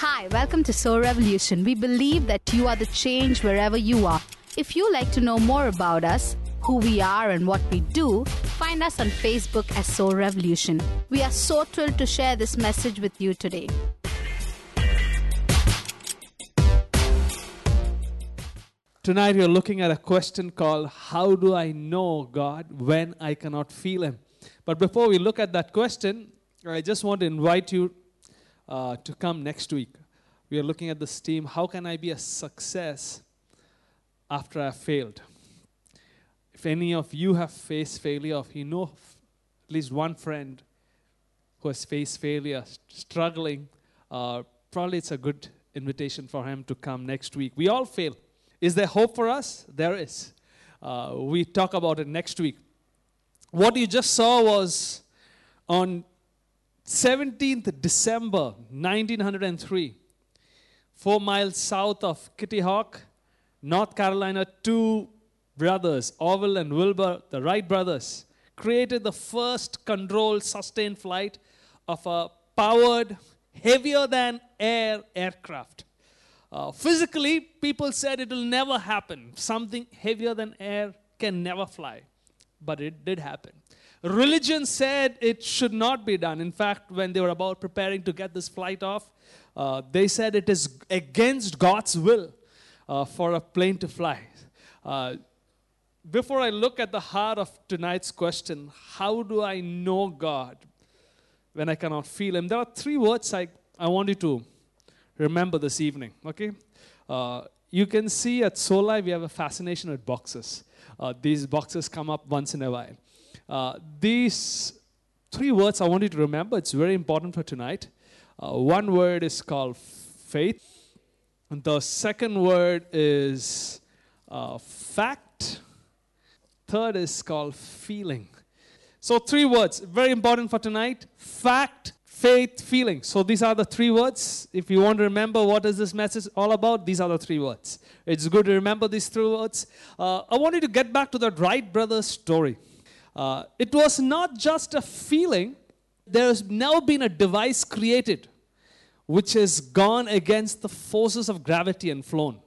Hi, welcome to Soul Revolution. We believe that you are the change wherever you are. If you like to know more about us, who we are, and what we do, find us on Facebook as Soul Revolution. We are so thrilled to share this message with you today. Tonight you're looking at a question called How do I know God when I cannot feel Him? But before we look at that question, I just want to invite you uh, to come next week. We are looking at this theme How can I be a success after I failed? If any of you have faced failure, if you know at least one friend who has faced failure, struggling, uh, probably it's a good invitation for him to come next week. We all fail. Is there hope for us? There is. Uh, we talk about it next week. What you just saw was on 17th December 1903, four miles south of Kitty Hawk, North Carolina, two brothers, Orville and Wilbur, the Wright brothers, created the first controlled sustained flight of a powered, heavier than air aircraft. Uh, physically, people said it will never happen. Something heavier than air can never fly. But it did happen. Religion said it should not be done. In fact, when they were about preparing to get this flight off, uh, they said it is against God's will uh, for a plane to fly. Uh, before I look at the heart of tonight's question, how do I know God when I cannot feel Him? There are three words I, I want you to remember this evening, okay? Uh, you can see at Soul Life we have a fascination with boxes. Uh, these boxes come up once in a while. Uh, these three words I want you to remember, it's very important for tonight. Uh, one word is called faith, and the second word is uh, fact, third is called feeling. So, three words, very important for tonight fact, faith, feeling. So these are the three words. If you want to remember what is this message all about, these are the three words. It's good to remember these three words. Uh, I want you to get back to that Wright brothers story. Uh, it was not just a feeling. There has now been a device created which has gone against the forces of gravity and flown.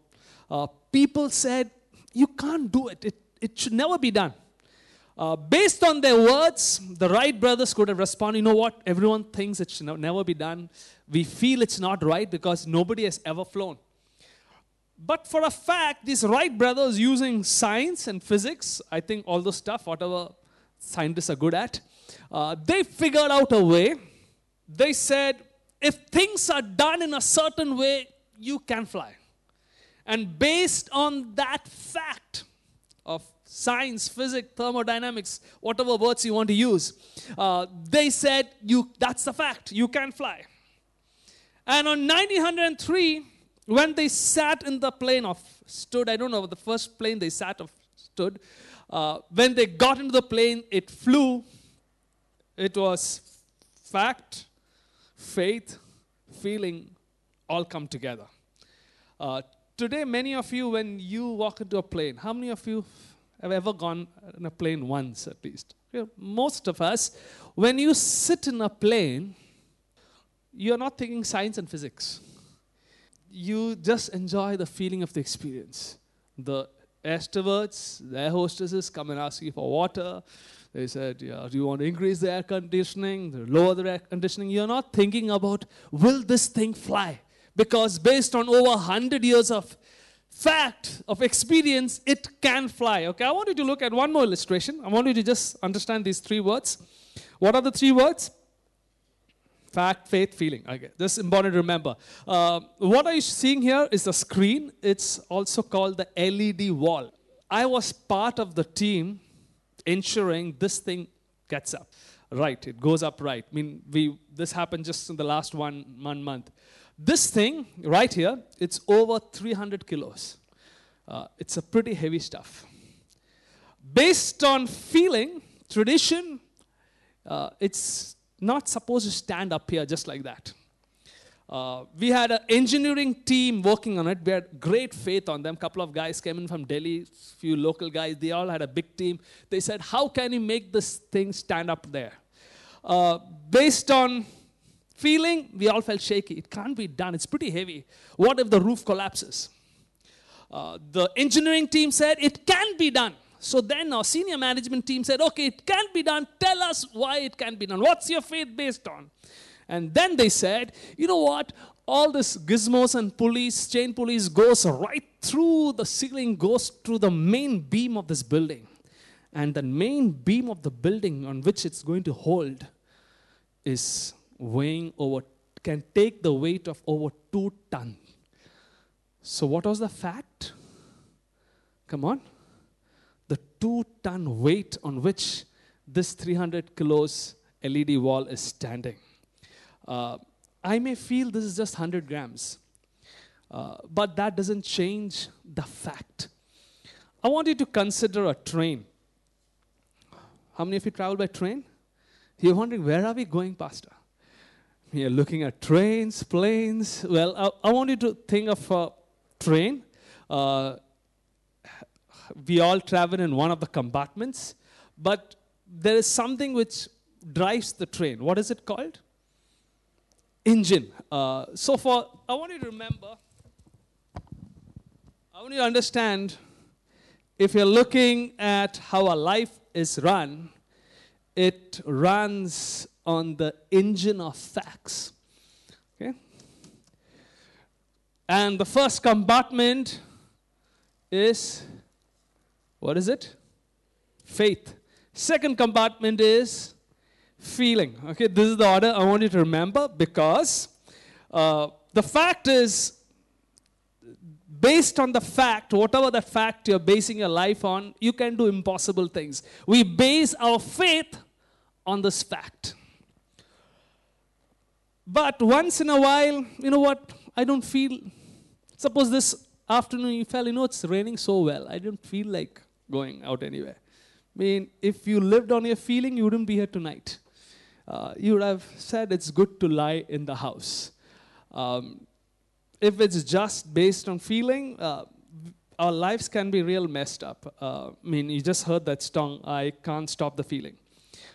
Uh, people said, you can't do it. it. It should never be done. Uh, based on their words, the Wright brothers could have responded, you know what, everyone thinks it should never be done. We feel it's not right because nobody has ever flown. But for a fact, these Wright brothers using science and physics, I think all the stuff, whatever scientists are good at, uh, they figured out a way. They said, if things are done in a certain way, you can fly. And based on that fact of science, physics, thermodynamics, whatever words you want to use. Uh, they said, you, that's the fact, you can fly. And on 1903, when they sat in the plane of stood, I don't know, the first plane they sat of stood, uh, when they got into the plane, it flew. It was fact, faith, feeling all come together. Uh, today, many of you, when you walk into a plane, how many of you have ever gone in a plane once at least. You know, most of us, when you sit in a plane, you're not thinking science and physics. You just enjoy the feeling of the experience. The stewards, the hostesses come and ask you for water. They said, yeah, do you want to increase the air conditioning, lower the air conditioning? You're not thinking about, will this thing fly? Because based on over 100 years of fact of experience, it can fly. Okay, I want you to look at one more illustration. I want you to just understand these three words. What are the three words? Fact, faith, feeling. Okay, this is important to remember. Uh, what are you seeing here is a screen. It's also called the LED wall. I was part of the team ensuring this thing gets up right. It goes up right. I mean, we this happened just in the last one, one month. This thing right here, it's over 300 kilos. Uh, it's a pretty heavy stuff. Based on feeling, tradition, uh, it's not supposed to stand up here just like that. Uh, we had an engineering team working on it. We had great faith on them. A couple of guys came in from Delhi, few local guys. They all had a big team. They said, How can you make this thing stand up there? Uh, based on Feeling, we all felt shaky. It can't be done. It's pretty heavy. What if the roof collapses? Uh, the engineering team said it can be done. So then our senior management team said, okay, it can be done. Tell us why it can be done. What's your faith based on? And then they said, you know what? All this gizmos and pulleys, chain pulleys goes right through the ceiling, goes through the main beam of this building. And the main beam of the building on which it's going to hold is weighing over, can take the weight of over two ton. So what was the fact? Come on two ton weight on which this 300 kilos LED wall is standing. Uh, I may feel this is just 100 grams, uh, but that doesn't change the fact. I want you to consider a train. How many of you travel by train? You're wondering, where are we going, Pastor? You're looking at trains, planes. Well, I, I want you to think of a train. Uh, we all travel in one of the compartments, but there is something which drives the train. What is it called? Engine. Uh, so, for I want you to remember, I want you to understand if you're looking at how a life is run, it runs on the engine of facts. Okay? And the first compartment is what is it? Faith. Second compartment is feeling. Okay, this is the order I want you to remember because uh, the fact is, based on the fact, whatever the fact you're basing your life on, you can do impossible things. We base our faith on this fact. But once in a while, you know what? I don't feel. Suppose this afternoon you felt, you know, it's raining so well. I didn't feel like going out anywhere. I mean, if you lived on your feeling, you wouldn't be here tonight. Uh, you would have said it's good to lie in the house. Um, if it's just based on feeling, uh, our lives can be real messed up. Uh, I mean, you just heard that song, I can't stop the feeling.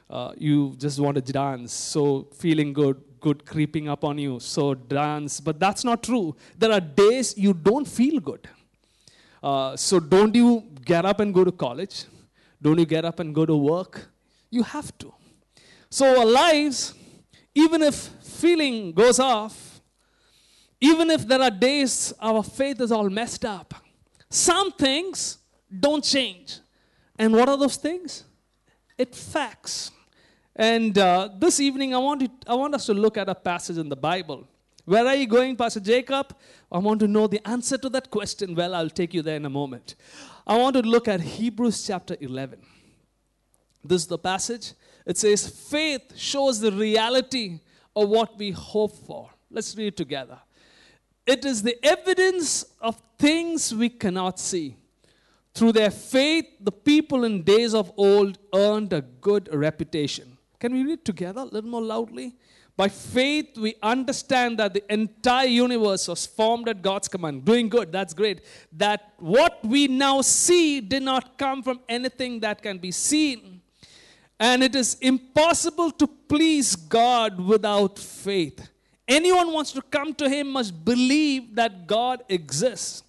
Uh, you just want to dance, so feeling good, good creeping up on you, so dance. But that's not true. There are days you don't feel good. Uh, so don't you get up and go to college? Don't you get up and go to work? You have to. So our lives, even if feeling goes off, even if there are days our faith is all messed up, some things don't change. And what are those things? It facts. And uh, this evening, I want, I want us to look at a passage in the Bible where are you going, Pastor Jacob? I want to know the answer to that question. Well, I'll take you there in a moment. I want to look at Hebrews chapter 11. This is the passage. It says, Faith shows the reality of what we hope for. Let's read it together. It is the evidence of things we cannot see. Through their faith, the people in days of old earned a good reputation. Can we read together a little more loudly? By faith, we understand that the entire universe was formed at God's command. Doing good, that's great. That what we now see did not come from anything that can be seen. And it is impossible to please God without faith. Anyone wants to come to Him must believe that God exists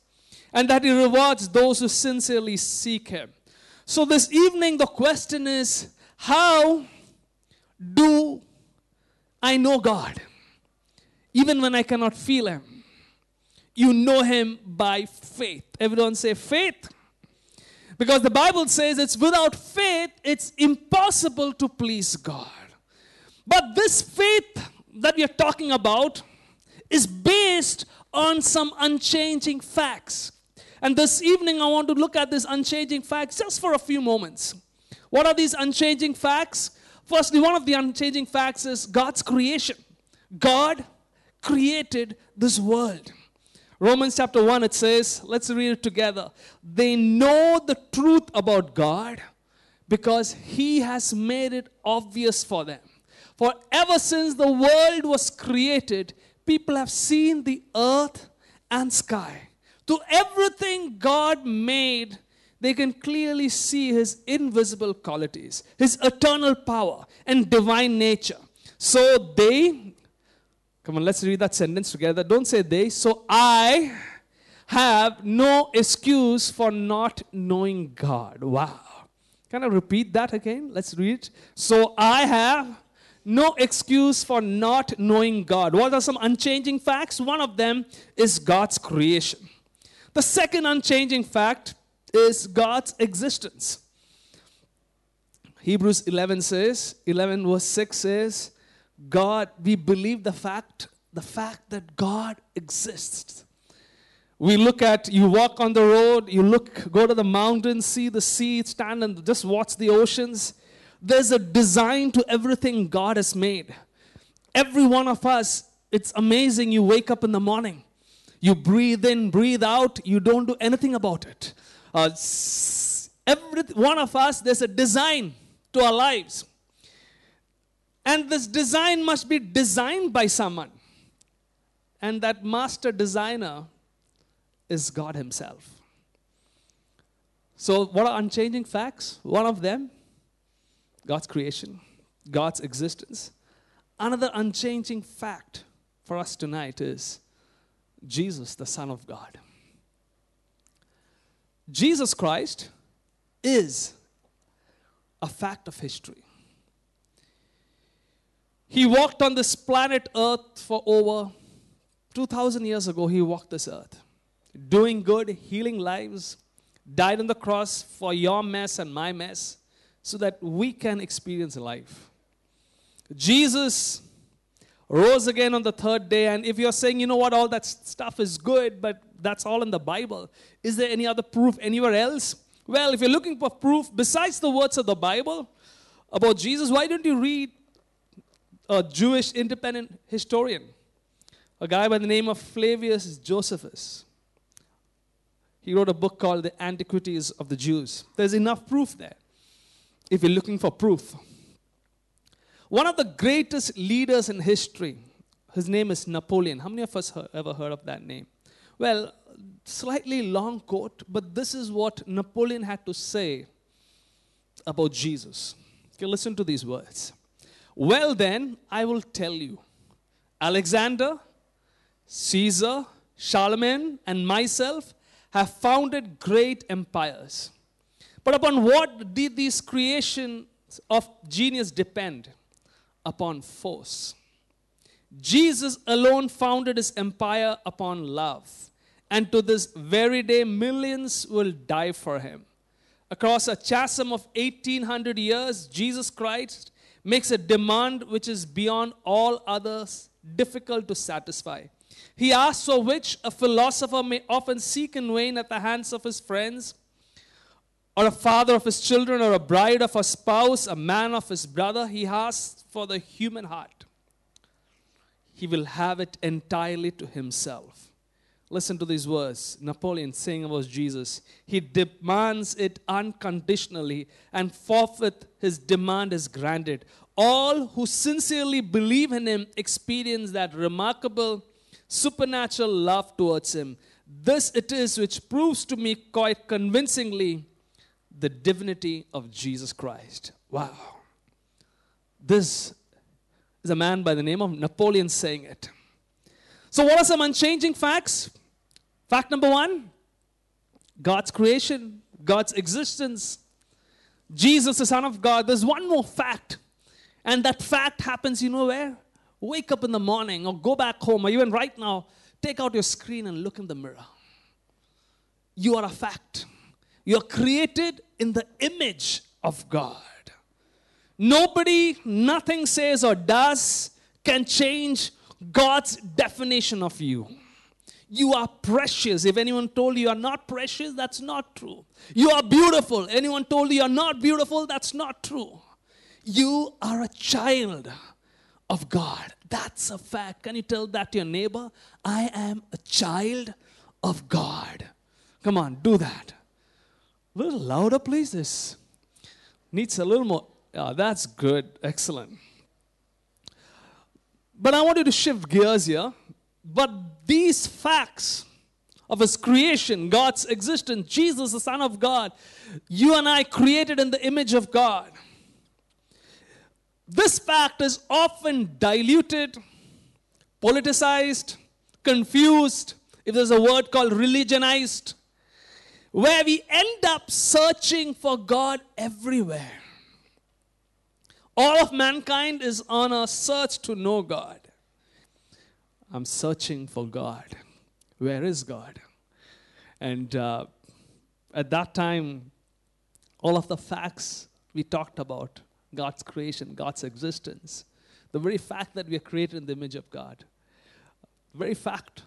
and that He rewards those who sincerely seek Him. So, this evening, the question is how do I know God, even when I cannot feel Him. You know Him by faith. Everyone say faith. Because the Bible says it's without faith, it's impossible to please God. But this faith that we are talking about is based on some unchanging facts. And this evening, I want to look at these unchanging facts just for a few moments. What are these unchanging facts? Firstly, one of the unchanging facts is God's creation. God created this world. Romans chapter 1, it says, let's read it together. They know the truth about God because He has made it obvious for them. For ever since the world was created, people have seen the earth and sky. To everything God made, they can clearly see his invisible qualities, his eternal power and divine nature. So they Come on, let's read that sentence together. Don't say they. So I have no excuse for not knowing God. Wow. Can I repeat that again? Let's read. So I have no excuse for not knowing God. What are some unchanging facts? One of them is God's creation. The second unchanging fact is God's existence. Hebrews 11 says, 11 verse 6 says, God, we believe the fact, the fact that God exists. We look at, you walk on the road, you look, go to the mountains, see the sea, stand and just watch the oceans. There's a design to everything God has made. Every one of us, it's amazing. You wake up in the morning, you breathe in, breathe out, you don't do anything about it. Uh, every one of us, there's a design to our lives. And this design must be designed by someone. And that master designer is God Himself. So, what are unchanging facts? One of them, God's creation, God's existence. Another unchanging fact for us tonight is Jesus, the Son of God. Jesus Christ is a fact of history. He walked on this planet Earth for over 2,000 years ago. He walked this earth doing good, healing lives, died on the cross for your mess and my mess so that we can experience life. Jesus rose again on the third day. And if you're saying, you know what, all that stuff is good, but that's all in the Bible, is there any other proof anywhere else? Well, if you're looking for proof besides the words of the Bible about Jesus, why don't you read a Jewish independent historian, a guy by the name of Flavius Josephus? He wrote a book called The Antiquities of the Jews. There's enough proof there if you're looking for proof. One of the greatest leaders in history, his name is Napoleon. How many of us have ever heard of that name? Well, slightly long quote, but this is what Napoleon had to say about Jesus. Okay, listen to these words. Well, then, I will tell you Alexander, Caesar, Charlemagne, and myself have founded great empires. But upon what did these creations of genius depend? Upon force. Jesus alone founded his empire upon love. And to this very day, millions will die for him. Across a chasm of 1800 years, Jesus Christ makes a demand which is beyond all others difficult to satisfy. He asks for which a philosopher may often seek in vain at the hands of his friends, or a father of his children, or a bride of a spouse, a man of his brother. He asks for the human heart. He will have it entirely to himself. Listen to these words Napoleon saying about Jesus. He demands it unconditionally, and forthwith his demand is granted. All who sincerely believe in him experience that remarkable supernatural love towards him. This it is which proves to me quite convincingly the divinity of Jesus Christ. Wow. This is a man by the name of Napoleon saying it. So, what are some unchanging facts? Fact number one God's creation, God's existence, Jesus, the Son of God. There's one more fact, and that fact happens, you know where? wake up in the morning or go back home or even right now, take out your screen and look in the mirror. You are a fact. You're created in the image of God. Nobody, nothing says or does can change God's definition of you. You are precious. If anyone told you you are not precious, that's not true. You are beautiful. Anyone told you you are not beautiful, that's not true. You are a child of God. That's a fact. Can you tell that to your neighbor? I am a child of God. Come on, do that. A little louder, please. This needs a little more. Yeah, that's good. Excellent. But I want you to shift gears here. But these facts of His creation, God's existence, Jesus, the Son of God, you and I created in the image of God. This fact is often diluted, politicized, confused, if there's a word called religionized, where we end up searching for God everywhere. All of mankind is on a search to know God. I'm searching for God. Where is God? And uh, at that time, all of the facts we talked about God's creation, God's existence, the very fact that we are created in the image of God, very fact,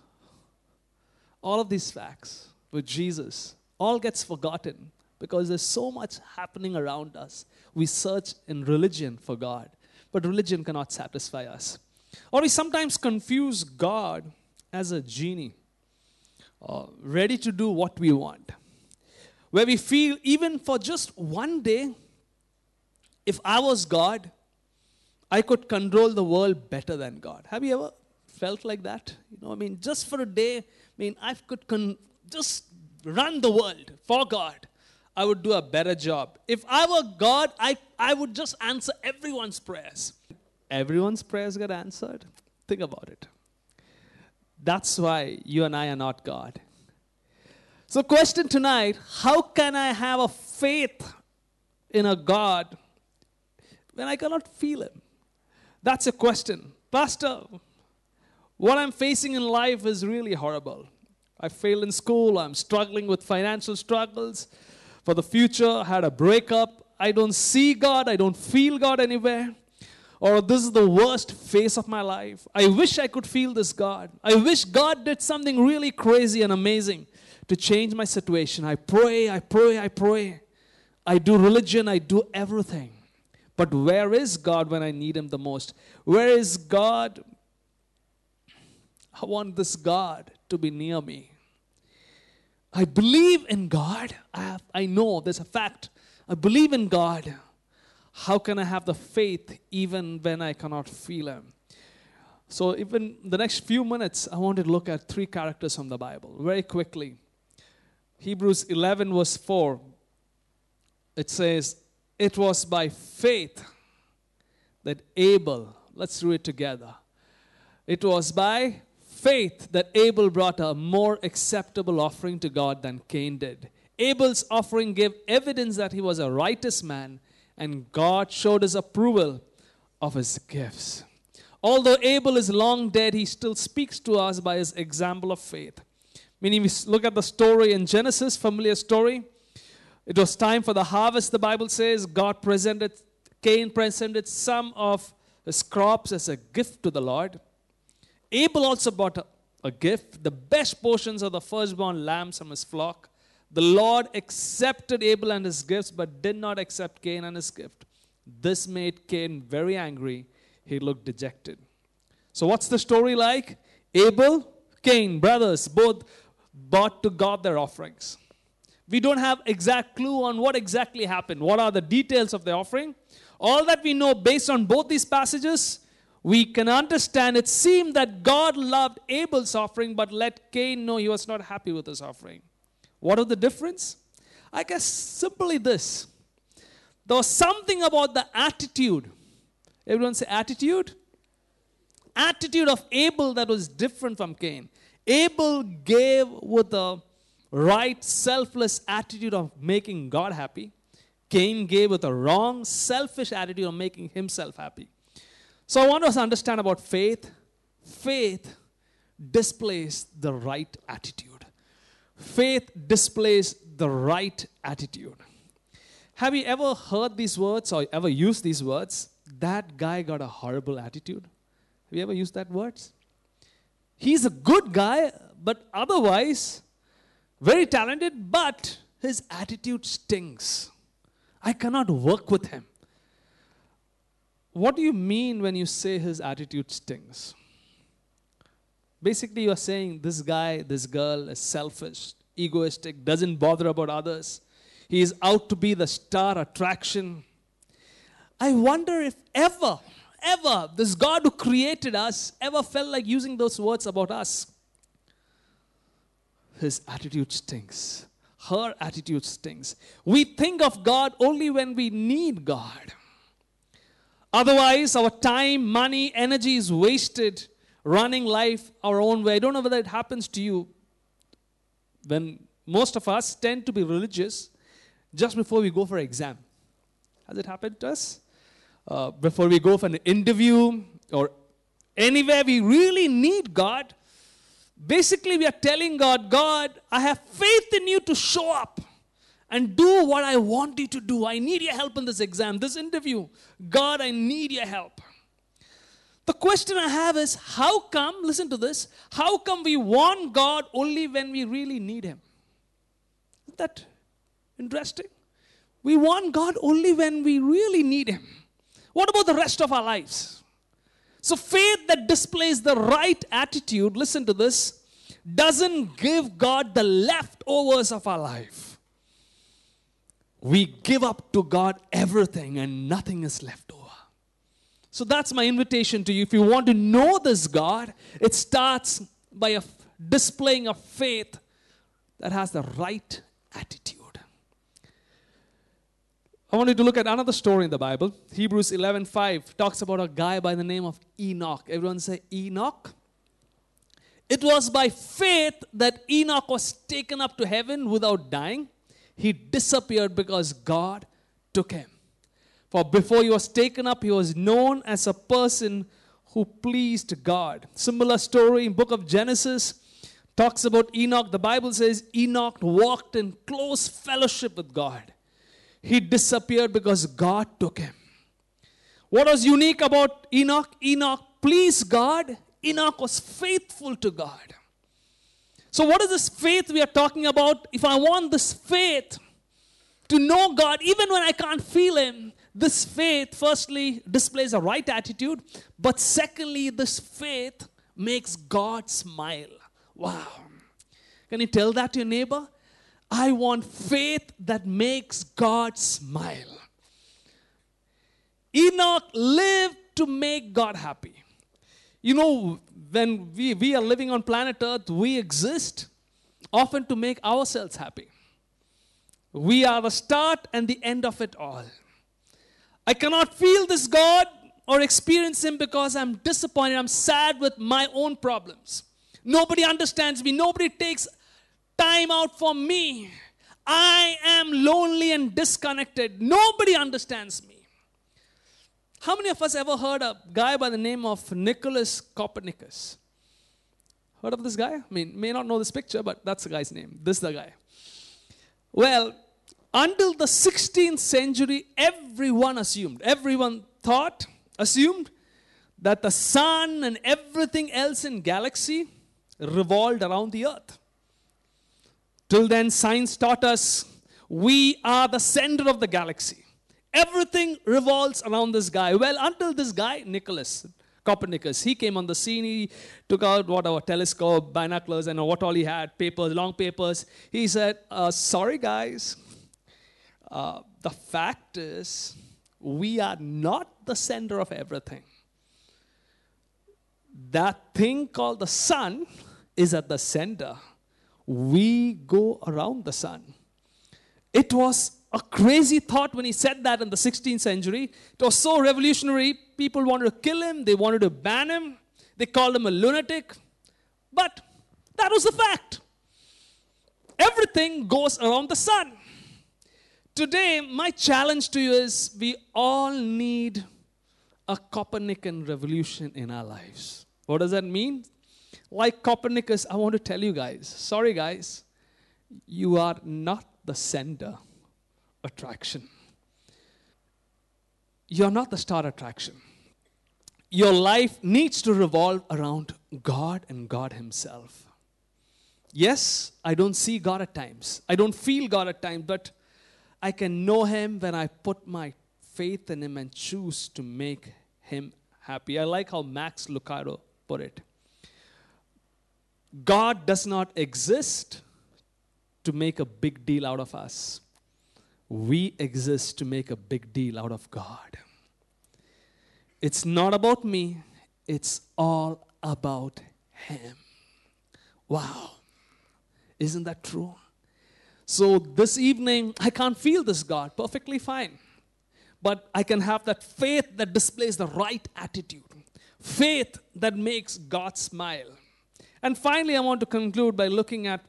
all of these facts with Jesus, all gets forgotten because there's so much happening around us. We search in religion for God, but religion cannot satisfy us. Or we sometimes confuse God as a genie, uh, ready to do what we want. Where we feel, even for just one day, if I was God, I could control the world better than God. Have you ever felt like that? You know, I mean, just for a day, I mean, I could con- just run the world for God. I would do a better job. If I were God, I, I would just answer everyone's prayers. Everyone's prayers get answered. Think about it. That's why you and I are not God. So, question tonight how can I have a faith in a God when I cannot feel Him? That's a question. Pastor, what I'm facing in life is really horrible. I failed in school, I'm struggling with financial struggles. For the future, I had a breakup. I don't see God, I don't feel God anywhere or this is the worst phase of my life. I wish I could feel this God. I wish God did something really crazy and amazing to change my situation. I pray, I pray, I pray. I do religion, I do everything. But where is God when I need Him the most? Where is God? I want this God to be near me. I believe in God. I, have, I know there's a fact. I believe in God. How can I have the faith even when I cannot feel Him? So, even the next few minutes, I want to look at three characters from the Bible very quickly. Hebrews 11, verse 4, it says, It was by faith that Abel, let's read it together. It was by faith that Abel brought a more acceptable offering to God than Cain did. Abel's offering gave evidence that he was a righteous man and God showed his approval of his gifts. Although Abel is long dead, he still speaks to us by his example of faith. Meaning, we look at the story in Genesis, familiar story. It was time for the harvest, the Bible says. God presented, Cain presented some of his crops as a gift to the Lord. Abel also brought a, gift, the best portions of the firstborn lambs from his flock. The Lord accepted Abel and his gifts, but did not accept Cain and his gift. This made Cain very angry. He looked dejected. So, what's the story like? Abel, Cain, brothers, both brought to God their offerings. We don't have exact clue on what exactly happened. What are the details of the offering? All that we know based on both these passages, we can understand it seemed that God loved Abel's offering, but let Cain know he was not happy with his offering. What is the difference? I guess simply this. There was something about the attitude. Everyone say attitude? Attitude of Abel that was different from Cain. Abel gave with a right, selfless attitude of making God happy. Cain gave with a wrong, selfish attitude of making himself happy. So I want us to understand about faith. Faith displays the right attitude. Faith displays the right attitude. Have you ever heard these words or ever used these words? That guy got a horrible attitude. Have you ever used that words? He's a good guy, but otherwise very talented, but his attitude stinks. I cannot work with him. What do you mean when you say his attitude stinks? Basically, you're saying this guy, this girl is selfish, egoistic, doesn't bother about others. He is out to be the star attraction. I wonder if ever, ever, this God who created us ever felt like using those words about us. His attitude stinks. Her attitude stinks. We think of God only when we need God. Otherwise, our time, money, energy is wasted running life our own way. I don't know whether it happens to you when most of us tend to be religious just before we go for exam. Has it happened to us? Uh, before we go for an interview or anywhere we really need God, basically we are telling God, God, I have faith in you to show up and do what I want you to do. I need your help in this exam, this interview. God, I need your help. The question I have is how come, listen to this, how come we want God only when we really need Him? Isn't that interesting? We want God only when we really need Him. What about the rest of our lives? So, faith that displays the right attitude, listen to this, doesn't give God the leftovers of our life. We give up to God everything and nothing is left over. So that's my invitation to you. If you want to know this God, it starts by a displaying a faith that has the right attitude. I want you to look at another story in the Bible. Hebrews 11:5 talks about a guy by the name of Enoch. Everyone say Enoch. It was by faith that Enoch was taken up to heaven without dying. He disappeared because God took him. For before he was taken up, he was known as a person who pleased God. Similar story in book of Genesis talks about Enoch. The Bible says Enoch walked in close fellowship with God. He disappeared because God took him. What was unique about Enoch? Enoch pleased God. Enoch was faithful to God. So, what is this faith we are talking about? If I want this faith to know God, even when I can't feel Him, this faith, firstly, displays a right attitude, but secondly, this faith makes God smile. Wow. Can you tell that to your neighbor? I want faith that makes God smile. Enoch lived to make God happy. You know, when we, we are living on planet Earth, we exist often to make ourselves happy. We are the start and the end of it all. I cannot feel this God or experience Him because I'm disappointed. I'm sad with my own problems. Nobody understands me. Nobody takes time out for me. I am lonely and disconnected. Nobody understands me. How many of us ever heard a guy by the name of Nicholas Copernicus? Heard of this guy? I mean, may not know this picture, but that's the guy's name. This is the guy. Well, until the 16th century, everyone assumed, everyone thought, assumed that the sun and everything else in galaxy revolved around the earth. Till then, science taught us we are the center of the galaxy. Everything revolves around this guy. Well, until this guy, Nicholas Copernicus, he came on the scene. He took out whatever telescope, binoculars, and what all he had, papers, long papers. He said, uh, "Sorry, guys, uh, the fact is, we are not the center of everything. That thing called the sun is at the center. We go around the sun. It was a crazy thought when he said that in the 16th century. It was so revolutionary. People wanted to kill him, they wanted to ban him, they called him a lunatic. But that was the fact. Everything goes around the sun. Today, my challenge to you is we all need a Copernican revolution in our lives. What does that mean? Like Copernicus, I want to tell you guys sorry, guys, you are not the center attraction. You're not the star attraction. Your life needs to revolve around God and God Himself. Yes, I don't see God at times. I don't feel God at times, but I can know Him when I put my faith in Him and choose to make Him happy. I like how Max Lucado put it. God does not exist to make a big deal out of us. We exist to make a big deal out of God. It's not about me, it's all about Him. Wow. Isn't that true? So this evening, I can't feel this God perfectly fine. But I can have that faith that displays the right attitude. Faith that makes God smile. And finally, I want to conclude by looking at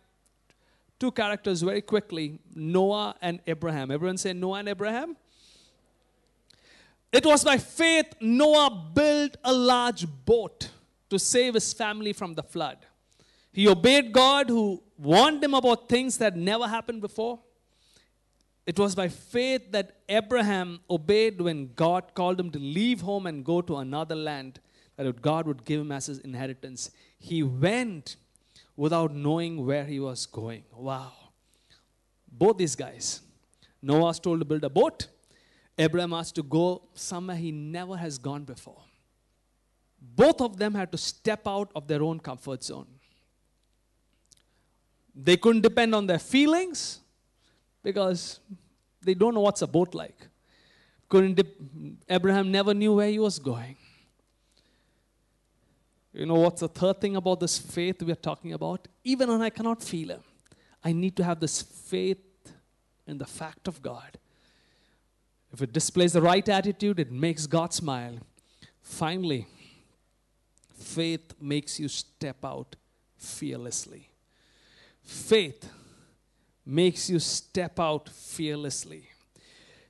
two characters very quickly Noah and Abraham. Everyone say Noah and Abraham? It was by faith Noah built a large boat to save his family from the flood. He obeyed God who warned him about things that never happened before. It was by faith that Abraham obeyed when God called him to leave home and go to another land that God would give him as his inheritance. He went without knowing where he was going. Wow. Both these guys. Noah was told to build a boat. Abraham asked to go somewhere he never has gone before. Both of them had to step out of their own comfort zone. They couldn't depend on their feelings because they don't know what's a boat like. Couldn't dip, Abraham never knew where he was going. You know what's the third thing about this faith we are talking about? Even when I cannot feel Him, I need to have this faith in the fact of God. If it displays the right attitude, it makes God smile. Finally, faith makes you step out fearlessly. Faith makes you step out fearlessly.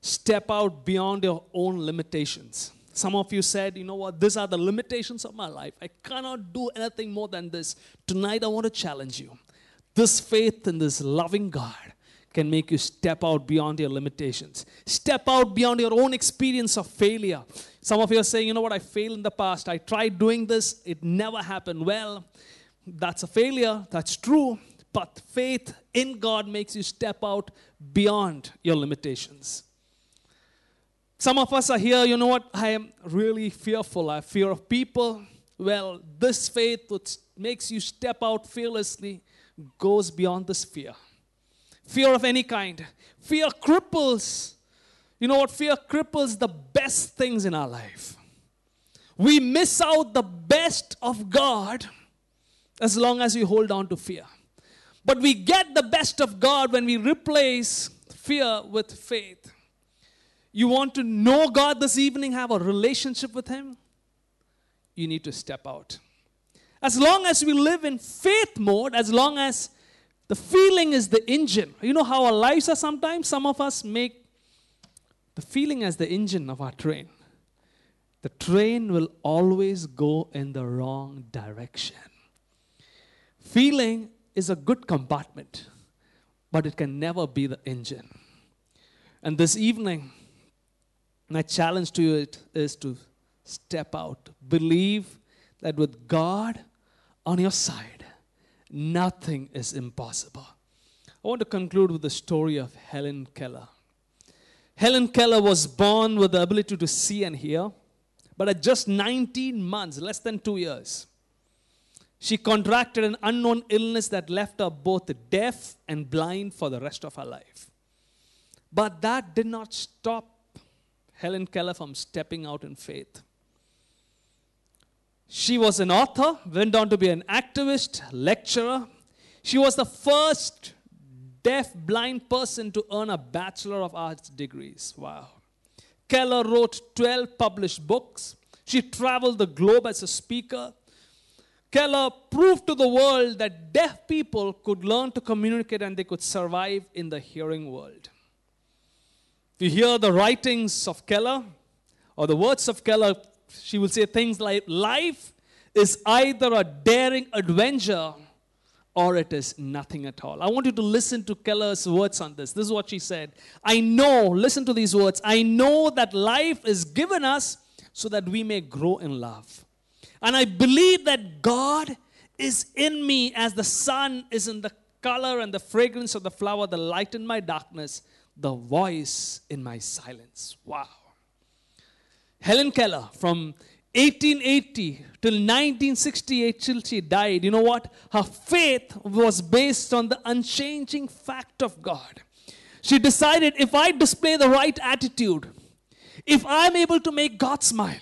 Step out beyond your own limitations. Some of you said, you know what, these are the limitations of my life. I cannot do anything more than this. Tonight, I want to challenge you. This faith in this loving God can make you step out beyond your limitations, step out beyond your own experience of failure. Some of you are saying, you know what, I failed in the past. I tried doing this, it never happened. Well, that's a failure, that's true. But faith in God makes you step out beyond your limitations. Some of us are here, you know what? I am really fearful. I fear of people. Well, this faith which makes you step out fearlessly goes beyond this fear. Fear of any kind. Fear cripples. You know what? Fear cripples the best things in our life. We miss out the best of God as long as we hold on to fear. But we get the best of God when we replace fear with faith. You want to know God this evening, have a relationship with Him? You need to step out. As long as we live in faith mode, as long as the feeling is the engine, you know how our lives are sometimes? Some of us make the feeling as the engine of our train. The train will always go in the wrong direction. Feeling is a good compartment, but it can never be the engine. And this evening, my challenge to you is to step out. Believe that with God on your side, nothing is impossible. I want to conclude with the story of Helen Keller. Helen Keller was born with the ability to see and hear, but at just 19 months, less than two years, she contracted an unknown illness that left her both deaf and blind for the rest of her life. But that did not stop Helen Keller from stepping out in faith. She was an author, went on to be an activist, lecturer. She was the first deaf blind person to earn a Bachelor of Arts degrees. Wow. Keller wrote 12 published books. She traveled the globe as a speaker. Keller proved to the world that deaf people could learn to communicate and they could survive in the hearing world. If you hear the writings of Keller or the words of Keller, she will say things like life is either a daring adventure or it is nothing at all. I want you to listen to Keller's words on this. This is what she said. I know, listen to these words. I know that life is given us so that we may grow in love. And I believe that God is in me as the sun is in the color and the fragrance of the flower, the light in my darkness the voice in my silence. Wow. Helen Keller from 1880 till 1968 till she died, you know what? Her faith was based on the unchanging fact of God. She decided if I display the right attitude, if I'm able to make God smile,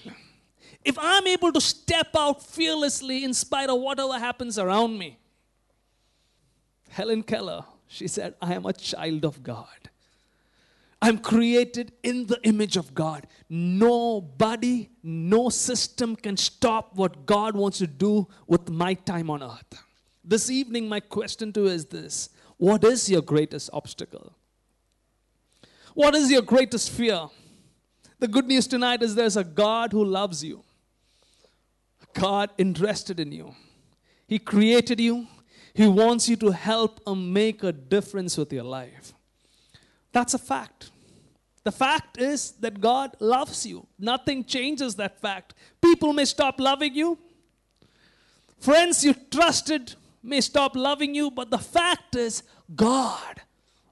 if I'm able to step out fearlessly in spite of whatever happens around me, Helen Keller, she said, I am a child of God. I'm created in the image of God. Nobody, no system can stop what God wants to do with my time on earth. This evening, my question to you is this What is your greatest obstacle? What is your greatest fear? The good news tonight is there's a God who loves you, God interested in you. He created you, He wants you to help and make a difference with your life. That's a fact. The fact is that God loves you. Nothing changes that fact. People may stop loving you. Friends you trusted may stop loving you, but the fact is, God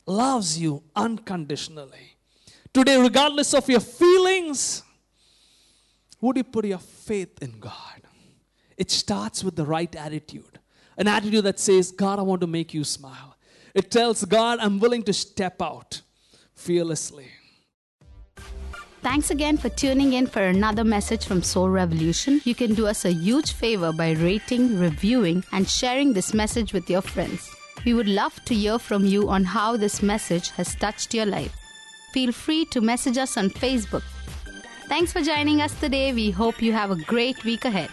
loves you unconditionally. Today, regardless of your feelings, would you put your faith in God? It starts with the right attitude an attitude that says, God, I want to make you smile. It tells God, I'm willing to step out fearlessly. Thanks again for tuning in for another message from Soul Revolution. You can do us a huge favor by rating, reviewing, and sharing this message with your friends. We would love to hear from you on how this message has touched your life. Feel free to message us on Facebook. Thanks for joining us today. We hope you have a great week ahead.